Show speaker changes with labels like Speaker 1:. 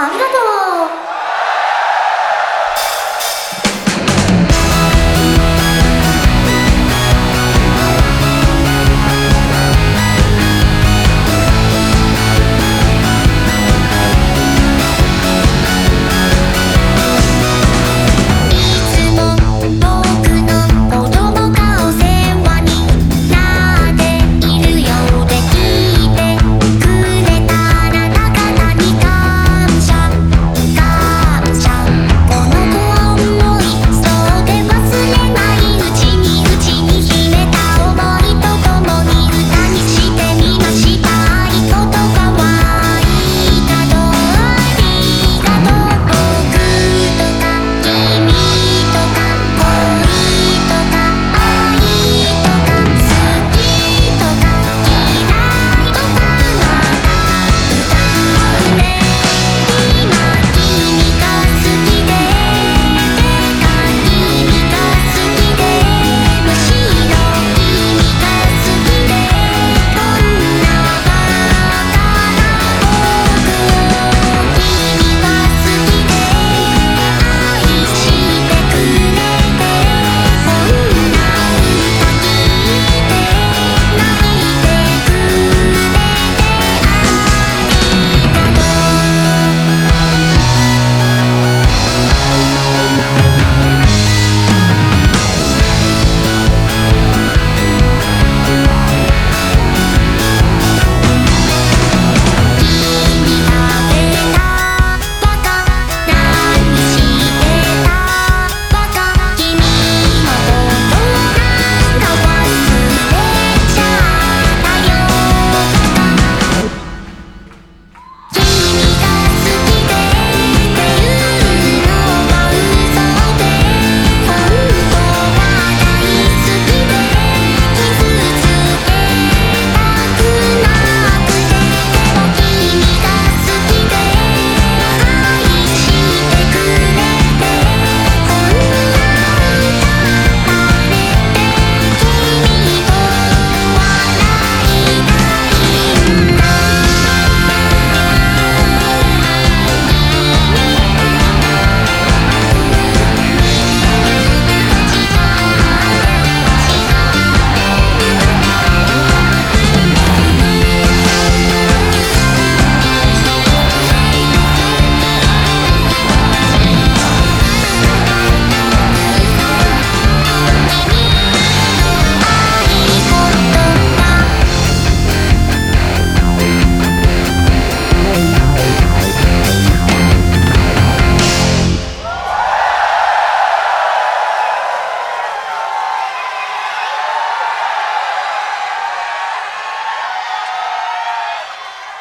Speaker 1: ありがとう。